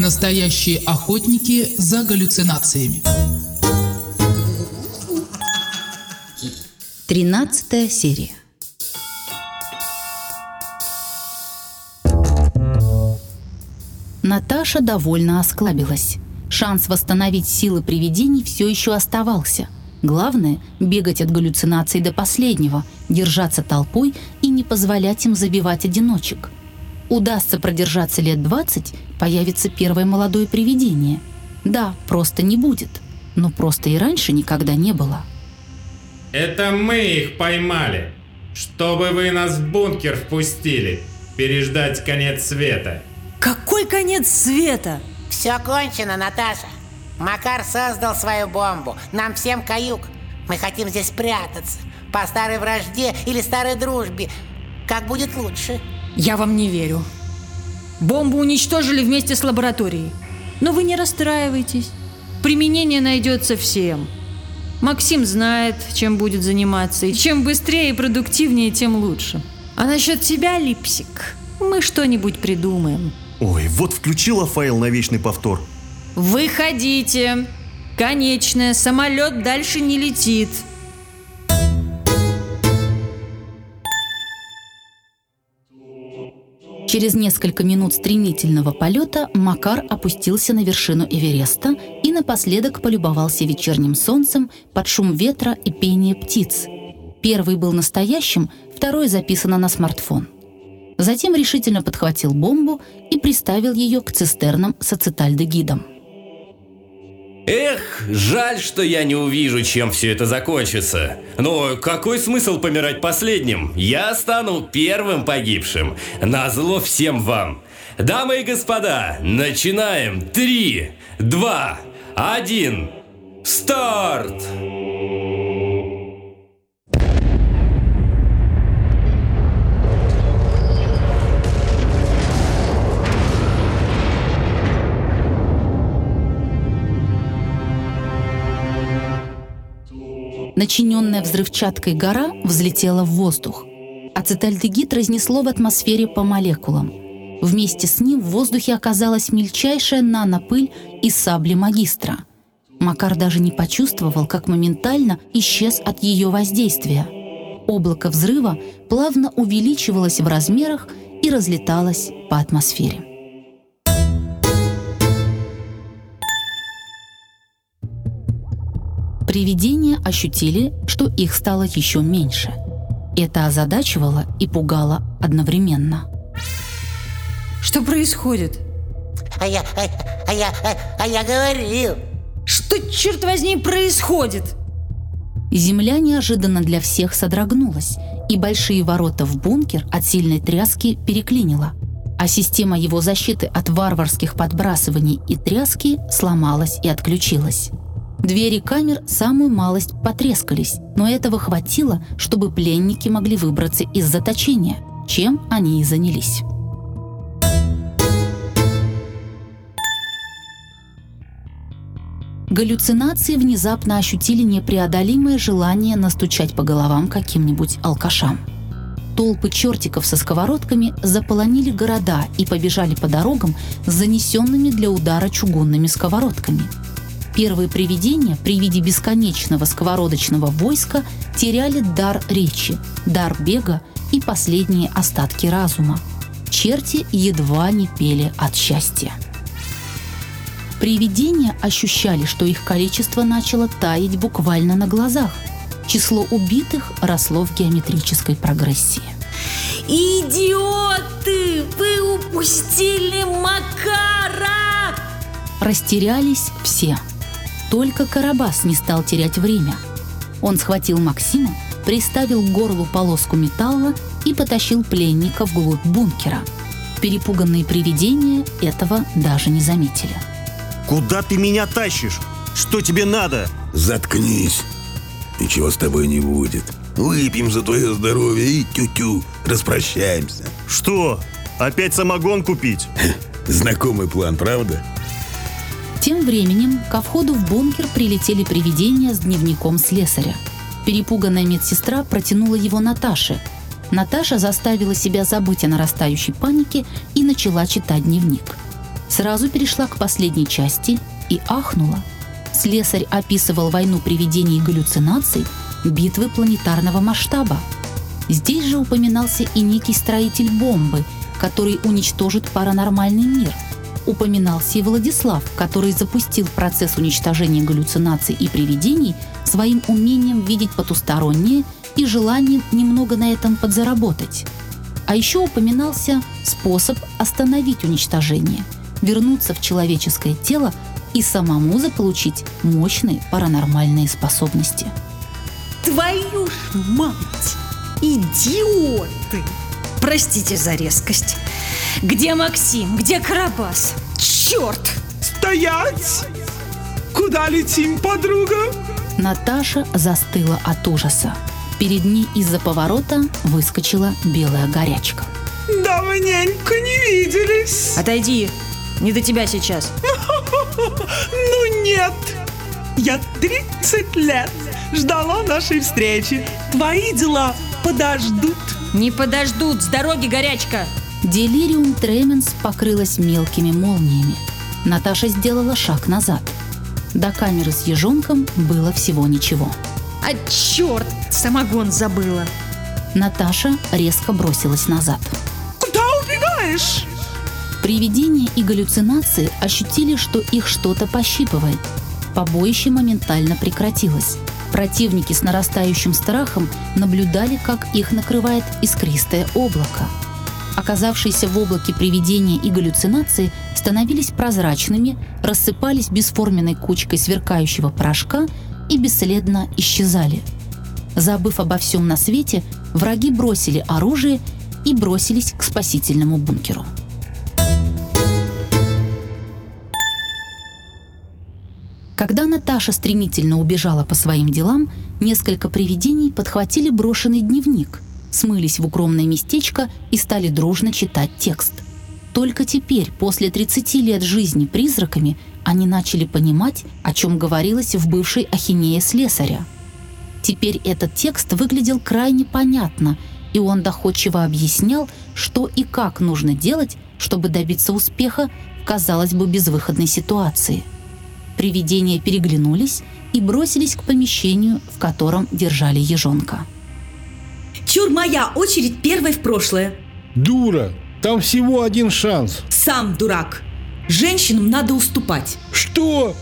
Настоящие охотники за галлюцинациями. Тринадцатая серия. Наташа довольно осклабилась. Шанс восстановить силы привидений все еще оставался. Главное – бегать от галлюцинаций до последнего, держаться толпой и не позволять им забивать одиночек. Удастся продержаться лет 20, появится первое молодое привидение. Да, просто не будет. Но просто и раньше никогда не было. Это мы их поймали, чтобы вы нас в бункер впустили, переждать конец света. Какой конец света? Все кончено, Наташа. Макар создал свою бомбу. Нам всем каюк. Мы хотим здесь прятаться. По старой вражде или старой дружбе. Как будет лучше? Я вам не верю. Бомбу уничтожили вместе с лабораторией. Но вы не расстраивайтесь. Применение найдется всем. Максим знает, чем будет заниматься. И чем быстрее и продуктивнее, тем лучше. А насчет тебя, Липсик, мы что-нибудь придумаем. Ой, вот включила файл на вечный повтор. Выходите. Конечное, самолет дальше не летит. Через несколько минут стремительного полета Макар опустился на вершину Эвереста и напоследок полюбовался вечерним солнцем под шум ветра и пение птиц. Первый был настоящим, второй записано на смартфон. Затем решительно подхватил бомбу и приставил ее к цистернам с ацетальдегидом. Эх, жаль, что я не увижу, чем все это закончится. Но какой смысл помирать последним? Я стану первым погибшим. Назло всем вам. Дамы и господа, начинаем. Три, два, один. Старт! Начиненная взрывчаткой гора взлетела в воздух. Ацетальдегид разнесло в атмосфере по молекулам. Вместе с ним в воздухе оказалась мельчайшая нанопыль из сабли магистра. Макар даже не почувствовал, как моментально исчез от ее воздействия. Облако взрыва плавно увеличивалось в размерах и разлеталось по атмосфере. Привидения ощутили, что их стало еще меньше. Это озадачивало и пугало одновременно. Что происходит? А я, а, а я, а, а я говорил. Что, черт возьми, происходит? Земля неожиданно для всех содрогнулась, и большие ворота в бункер от сильной тряски переклинило, а система его защиты от варварских подбрасываний и тряски сломалась и отключилась. Двери камер самую малость потрескались, но этого хватило, чтобы пленники могли выбраться из заточения, чем они и занялись. Галлюцинации внезапно ощутили непреодолимое желание настучать по головам каким-нибудь алкашам. Толпы чертиков со сковородками заполонили города и побежали по дорогам с занесенными для удара чугунными сковородками – Первые привидения при виде бесконечного сковородочного войска теряли дар речи, дар бега и последние остатки разума. Черти едва не пели от счастья. Привидения ощущали, что их количество начало таять буквально на глазах. Число убитых росло в геометрической прогрессии. Идиоты! Вы упустили Макара! Растерялись все – только Карабас не стал терять время. Он схватил Максима, приставил к горлу полоску металла и потащил пленника вглубь бункера. Перепуганные привидения этого даже не заметили. Куда ты меня тащишь? Что тебе надо? Заткнись. Ничего с тобой не будет. Выпьем за твое здоровье и тю-тю, распрощаемся. Что? Опять самогон купить? Знакомый план, правда? Тем временем ко входу в бункер прилетели привидения с дневником слесаря. Перепуганная медсестра протянула его Наташе. Наташа заставила себя забыть о нарастающей панике и начала читать дневник. Сразу перешла к последней части и ахнула. Слесарь описывал войну привидений и галлюцинаций, битвы планетарного масштаба. Здесь же упоминался и некий строитель бомбы, который уничтожит паранормальный мир. Упоминался и Владислав, который запустил процесс уничтожения галлюцинаций и привидений своим умением видеть потустороннее и желанием немного на этом подзаработать. А еще упоминался способ остановить уничтожение, вернуться в человеческое тело и самому заполучить мощные паранормальные способности. Твою ж мать! Идиоты! Простите за резкость. Где Максим? Где Карабас? Черт! Стоять! Куда летим, подруга? Наташа застыла от ужаса. Перед ней из-за поворота выскочила белая горячка. Давненько не виделись. Отойди. Не до тебя сейчас. Ну нет. Я 30 лет ждала нашей встречи. Твои дела подождут. Не подождут. С дороги горячка. Делириум Тременс покрылась мелкими молниями. Наташа сделала шаг назад. До камеры с ежонком было всего ничего. А черт, самогон забыла. Наташа резко бросилась назад. Куда убегаешь? Привидения и галлюцинации ощутили, что их что-то пощипывает. Побоище моментально прекратилось. Противники с нарастающим страхом наблюдали, как их накрывает искристое облако. Оказавшиеся в облаке привидения и галлюцинации становились прозрачными, рассыпались бесформенной кучкой сверкающего порошка и бесследно исчезали. Забыв обо всем на свете, враги бросили оружие и бросились к спасительному бункеру. Когда Наташа стремительно убежала по своим делам, несколько привидений подхватили брошенный дневник, смылись в укромное местечко и стали дружно читать текст. Только теперь, после 30 лет жизни призраками, они начали понимать, о чем говорилось в бывшей ахинее слесаря. Теперь этот текст выглядел крайне понятно, и он доходчиво объяснял, что и как нужно делать, чтобы добиться успеха в, казалось бы, безвыходной ситуации – Привидения переглянулись и бросились к помещению, в котором держали ежонка. Чур моя очередь первой в прошлое. Дура, там всего один шанс. Сам дурак. Женщинам надо уступать. Что?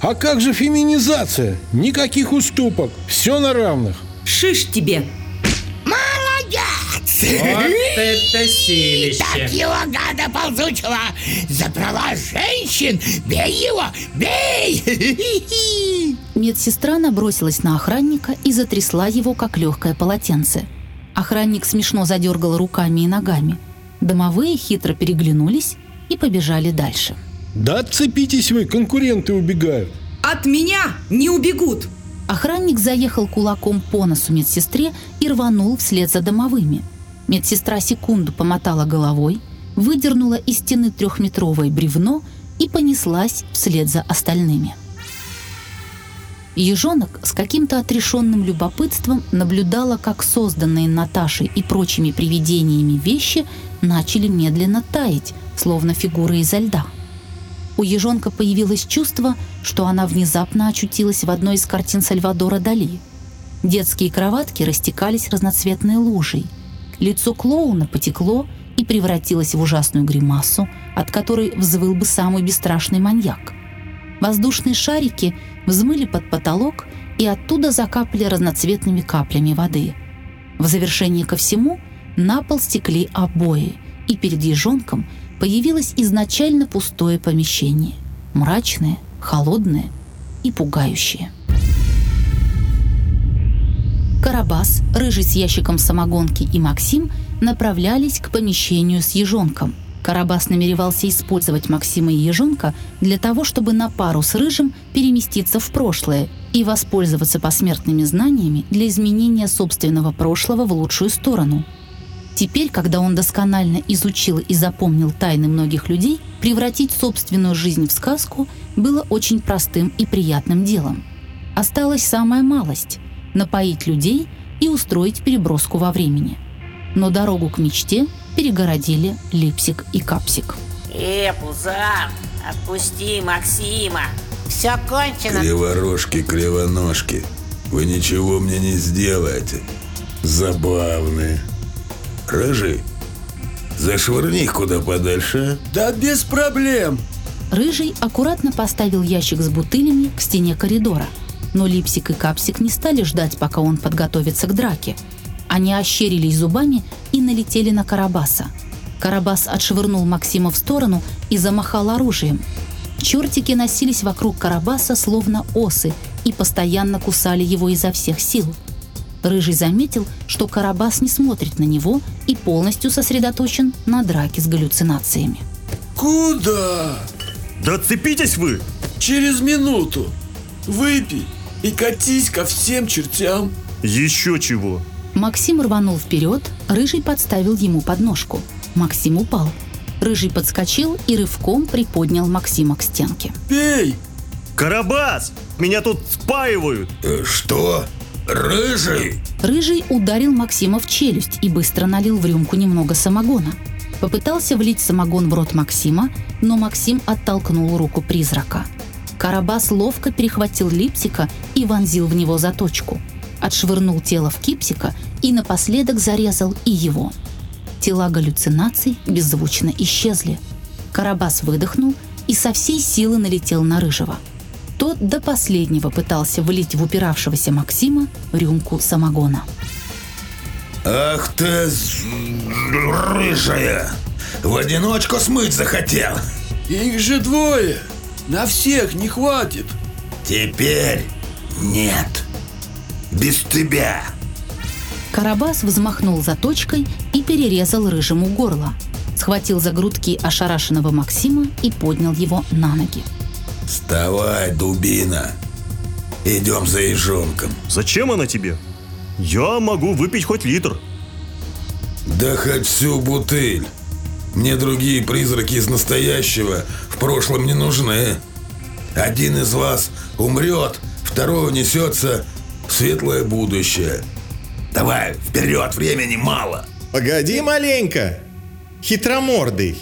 А как же феминизация? Никаких уступок. Все на равных. Шиш тебе. Вот это силище. Так его гада ползучего! За права женщин! Бей его! Бей! Медсестра набросилась на охранника и затрясла его, как легкое полотенце. Охранник смешно задергал руками и ногами. Домовые хитро переглянулись и побежали дальше. Да отцепитесь вы, конкуренты убегают. От меня не убегут. Охранник заехал кулаком по носу медсестре и рванул вслед за домовыми. Медсестра секунду помотала головой, выдернула из стены трехметровое бревно и понеслась вслед за остальными. Ежонок с каким-то отрешенным любопытством наблюдала, как созданные Наташей и прочими привидениями вещи начали медленно таять, словно фигуры изо льда. У ежонка появилось чувство, что она внезапно очутилась в одной из картин Сальвадора Дали. Детские кроватки растекались разноцветной лужей. Лицо клоуна потекло и превратилось в ужасную гримасу, от которой взвыл бы самый бесстрашный маньяк. Воздушные шарики взмыли под потолок и оттуда закапали разноцветными каплями воды. В завершение ко всему на пол стекли обои, и перед ежонком появилось изначально пустое помещение. Мрачное, холодное и пугающее. Карабас, Рыжий с ящиком самогонки и Максим направлялись к помещению с ежонком. Карабас намеревался использовать Максима и ежонка для того, чтобы на пару с Рыжим переместиться в прошлое и воспользоваться посмертными знаниями для изменения собственного прошлого в лучшую сторону. Теперь, когда он досконально изучил и запомнил тайны многих людей, превратить собственную жизнь в сказку было очень простым и приятным делом. Осталась самая малость – напоить людей и устроить переброску во времени. Но дорогу к мечте перегородили Липсик и Капсик. Э, Пузан, отпусти Максима. Все кончено. Криворожки, кривоножки. Вы ничего мне не сделаете. Забавные. Рыжий, зашвырни их куда подальше. а? Да без проблем. Рыжий аккуратно поставил ящик с бутылями к стене коридора. Но Липсик и Капсик не стали ждать, пока он подготовится к драке. Они ощерились зубами и налетели на Карабаса. Карабас отшвырнул Максима в сторону и замахал оружием. Чертики носились вокруг Карабаса, словно осы, и постоянно кусали его изо всех сил. Рыжий заметил, что Карабас не смотрит на него и полностью сосредоточен на драке с галлюцинациями. Куда? Да отцепитесь вы! Через минуту. Выпей и катись ко всем чертям. Еще чего? Максим рванул вперед, Рыжий подставил ему подножку. Максим упал. Рыжий подскочил и рывком приподнял Максима к стенке. Пей! Карабас! Меня тут спаивают! Э, Что? Рыжий? Рыжий ударил Максима в челюсть и быстро налил в рюмку немного самогона. Попытался влить самогон в рот Максима, но Максим оттолкнул руку призрака. Карабас ловко перехватил Липсика и вонзил в него заточку. Отшвырнул тело в Кипсика и напоследок зарезал и его. Тела галлюцинаций беззвучно исчезли. Карабас выдохнул и со всей силы налетел на Рыжего. Тот до последнего пытался влить в упиравшегося Максима рюмку самогона. Ах ты, рыжая! В одиночку смыть захотел. Их же двое. На всех не хватит. Теперь нет. Без тебя. Карабас взмахнул заточкой и перерезал рыжему горло. Схватил за грудки ошарашенного Максима и поднял его на ноги. Вставай, дубина. Идем за ежонком. Зачем она тебе? Я могу выпить хоть литр. Да хоть всю бутыль. Мне другие призраки из настоящего в прошлом не нужны. Один из вас умрет, второй унесется светлое будущее. Давай, вперед, времени мало. Погоди маленько, хитромордый.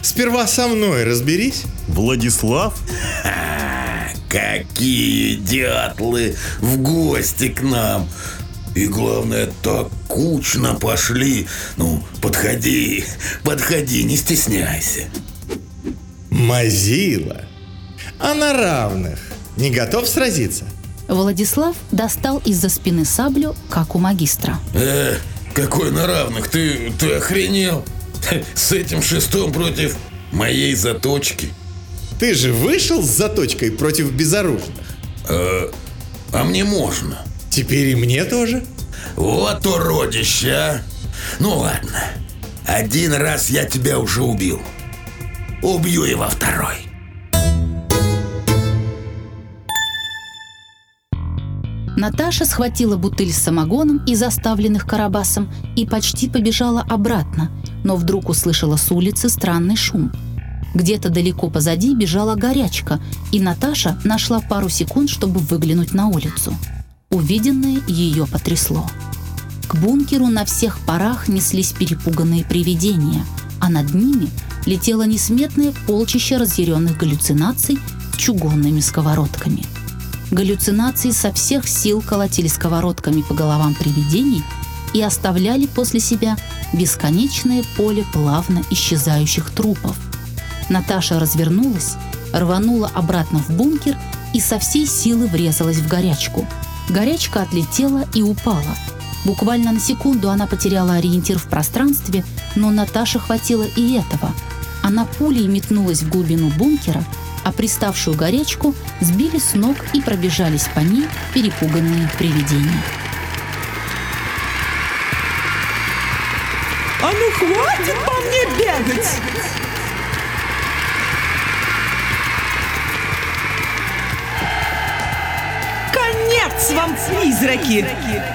Сперва со мной разберись. Владислав? Ха, какие дятлы в гости к нам. И главное, так кучно пошли. Ну, подходи, подходи, не стесняйся. Мазила. А на равных. Не готов сразиться? Владислав достал из-за спины саблю, как у магистра. Э, какой на равных? Ты, ты охренел? С этим шестом против моей заточки. Ты же вышел с заточкой против безоружных. Э, а мне можно. Теперь и мне тоже. Вот уродище, а. Ну ладно. Один раз я тебя уже убил. Убью и во второй. Наташа схватила бутыль с самогоном из оставленных Карабасом и почти побежала обратно, но вдруг услышала с улицы странный шум. Где-то далеко позади бежала горячка, и Наташа нашла пару секунд, чтобы выглянуть на улицу. Увиденное ее потрясло. К бункеру на всех парах неслись перепуганные привидения, а над ними летело несметное полчище разъяренных галлюцинаций чугунными сковородками. Галлюцинации со всех сил колотили сковородками по головам привидений и оставляли после себя бесконечное поле плавно исчезающих трупов. Наташа развернулась, рванула обратно в бункер и со всей силы врезалась в горячку. Горячка отлетела и упала. Буквально на секунду она потеряла ориентир в пространстве, но Наташе хватило и этого. Она пулей метнулась в глубину бункера, а приставшую горячку сбили с ног и пробежались по ней перепуганные привидения. А ну хватит по мне бегать! Конец вам, призраки!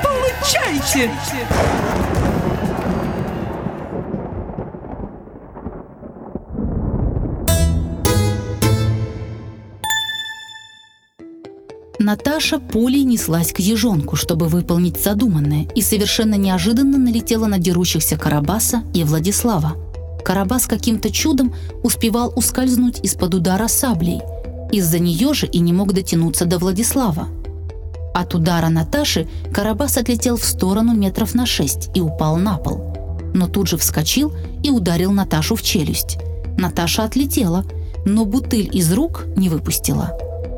Получайте! Наташа пулей неслась к ежонку, чтобы выполнить задуманное, и совершенно неожиданно налетела на дерущихся Карабаса и Владислава. Карабас каким-то чудом успевал ускользнуть из-под удара саблей. Из-за нее же и не мог дотянуться до Владислава. От удара Наташи Карабас отлетел в сторону метров на шесть и упал на пол. Но тут же вскочил и ударил Наташу в челюсть. Наташа отлетела, но бутыль из рук не выпустила.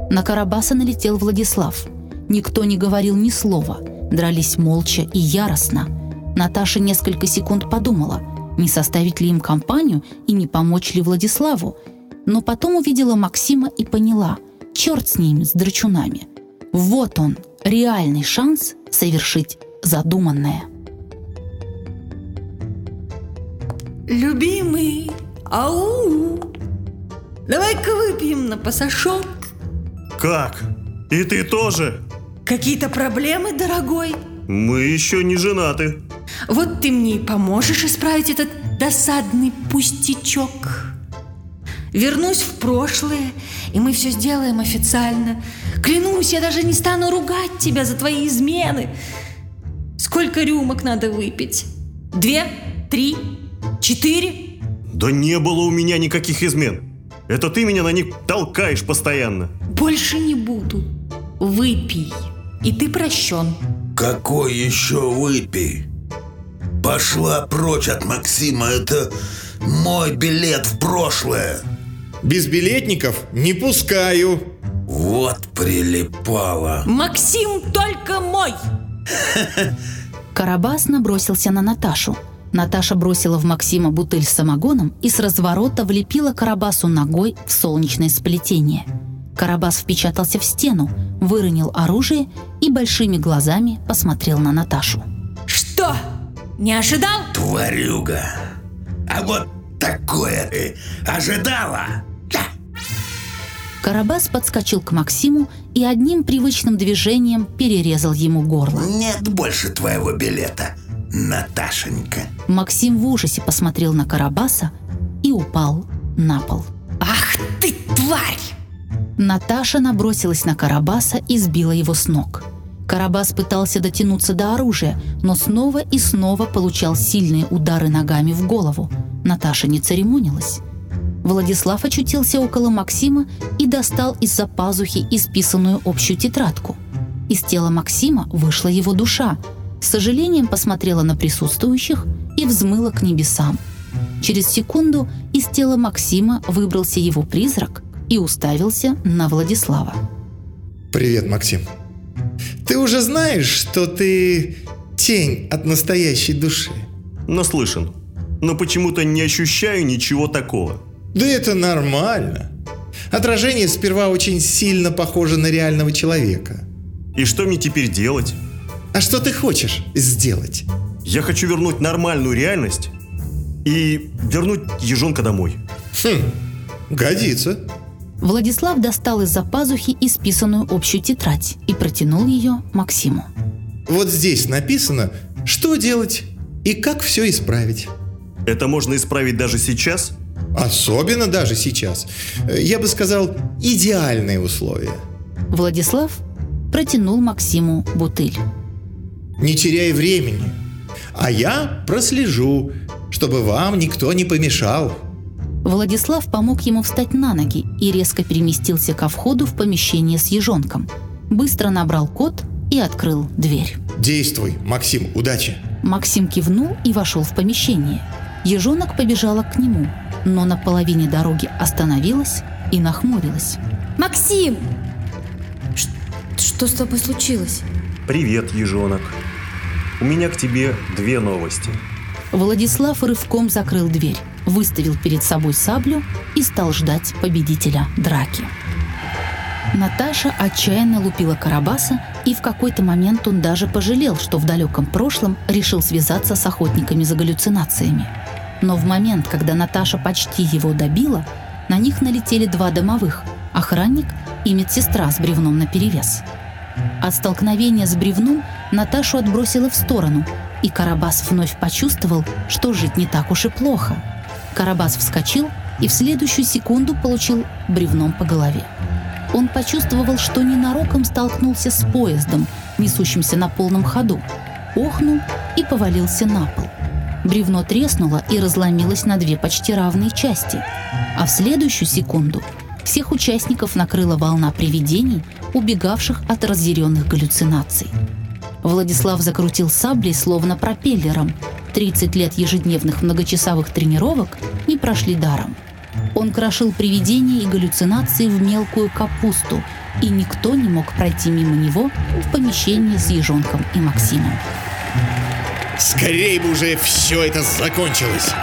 На Карабаса налетел Владислав. Никто не говорил ни слова, дрались молча и яростно. Наташа несколько секунд подумала, не составить ли им компанию и не помочь ли Владиславу, но потом увидела Максима и поняла, черт с ними, с драчунами – вот он, реальный шанс совершить задуманное. Любимый, ау! Давай-ка выпьем на пасашок. Как? И ты тоже? Какие-то проблемы, дорогой? Мы еще не женаты. Вот ты мне и поможешь исправить этот досадный пустячок. Вернусь в прошлое, и мы все сделаем официально. Клянусь, я даже не стану ругать тебя за твои измены. Сколько рюмок надо выпить? Две? Три? Четыре? Да не было у меня никаких измен. Это ты меня на них толкаешь постоянно. Больше не буду. Выпей, и ты прощен. Какой еще выпей? Пошла прочь от Максима, это мой билет в прошлое. Без билетников не пускаю. Вот прилипала. Максим только мой! Карабас набросился на Наташу. Наташа бросила в Максима бутыль с самогоном и с разворота влепила Карабасу ногой в солнечное сплетение. Карабас впечатался в стену, выронил оружие и большими глазами посмотрел на Наташу. Что? Не ожидал? Тварюга! А вот такое ты ожидала? Карабас подскочил к Максиму и одним привычным движением перерезал ему горло. Нет больше твоего билета, Наташенька. Максим в ужасе посмотрел на Карабаса и упал на пол. Ах ты, тварь! Наташа набросилась на Карабаса и сбила его с ног. Карабас пытался дотянуться до оружия, но снова и снова получал сильные удары ногами в голову. Наташа не церемонилась. Владислав очутился около Максима и достал из-за пазухи исписанную общую тетрадку. Из тела Максима вышла его душа, с сожалением посмотрела на присутствующих и взмыла к небесам. Через секунду из тела Максима выбрался его призрак и уставился на Владислава. Привет, Максим. Ты уже знаешь, что ты тень от настоящей души? Наслышан. Но почему-то не ощущаю ничего такого. Да это нормально. Отражение сперва очень сильно похоже на реального человека. И что мне теперь делать? А что ты хочешь сделать? Я хочу вернуть нормальную реальность и вернуть ежонка домой. Хм, годится. Владислав достал из-за пазухи исписанную общую тетрадь и протянул ее Максиму. Вот здесь написано, что делать и как все исправить. Это можно исправить даже сейчас? Особенно даже сейчас. Я бы сказал, идеальные условия. Владислав протянул Максиму бутыль. Не теряй времени. А я прослежу, чтобы вам никто не помешал. Владислав помог ему встать на ноги и резко переместился ко входу в помещение с ежонком. Быстро набрал код и открыл дверь. Действуй, Максим, удачи. Максим кивнул и вошел в помещение. Ежонок побежала к нему, но на половине дороги остановилась и нахмурилась. «Максим! Ш- что с тобой случилось?» Привет, ежонок. У меня к тебе две новости. Владислав рывком закрыл дверь, выставил перед собой саблю и стал ждать победителя драки. Наташа отчаянно лупила Карабаса, и в какой-то момент он даже пожалел, что в далеком прошлом решил связаться с охотниками за галлюцинациями. Но в момент, когда Наташа почти его добила, на них налетели два домовых – охранник и медсестра с бревном наперевес. От столкновения с бревном Наташу отбросило в сторону, и Карабас вновь почувствовал, что жить не так уж и плохо. Карабас вскочил и в следующую секунду получил бревном по голове. Он почувствовал, что ненароком столкнулся с поездом, несущимся на полном ходу, охнул и повалился на пол. Бревно треснуло и разломилось на две почти равные части. А в следующую секунду всех участников накрыла волна привидений, убегавших от разъяренных галлюцинаций. Владислав закрутил саблей словно пропеллером. 30 лет ежедневных многочасовых тренировок не прошли даром. Он крошил привидения и галлюцинации в мелкую капусту, и никто не мог пройти мимо него в помещении с Ежонком и Максимом. Скорее бы уже все это закончилось.